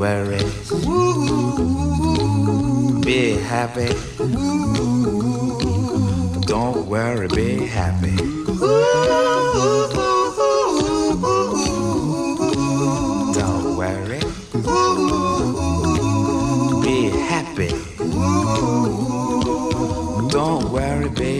Worry. Be happy. Don't worry, be happy. Don't worry. Be happy. Don't worry, be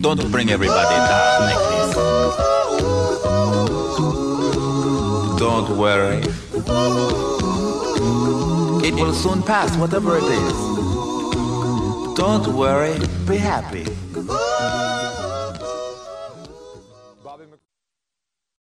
Don't bring everybody down like this. Don't worry. It will soon pass, whatever it is. Don't worry, be happy.